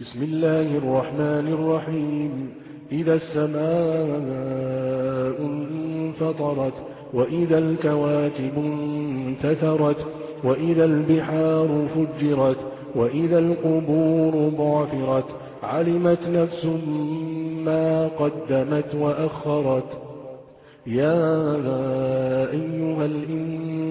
بسم الله الرحمن الرحيم. إذا السماء انفطرت وإذا الكواكب انتثرت وإذا البحار فجرت وإذا القبور ضعفرت علمت نفس ما قدمت وأخرت. يا أيها الإنسان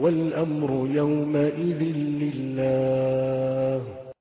والأمر يومئذ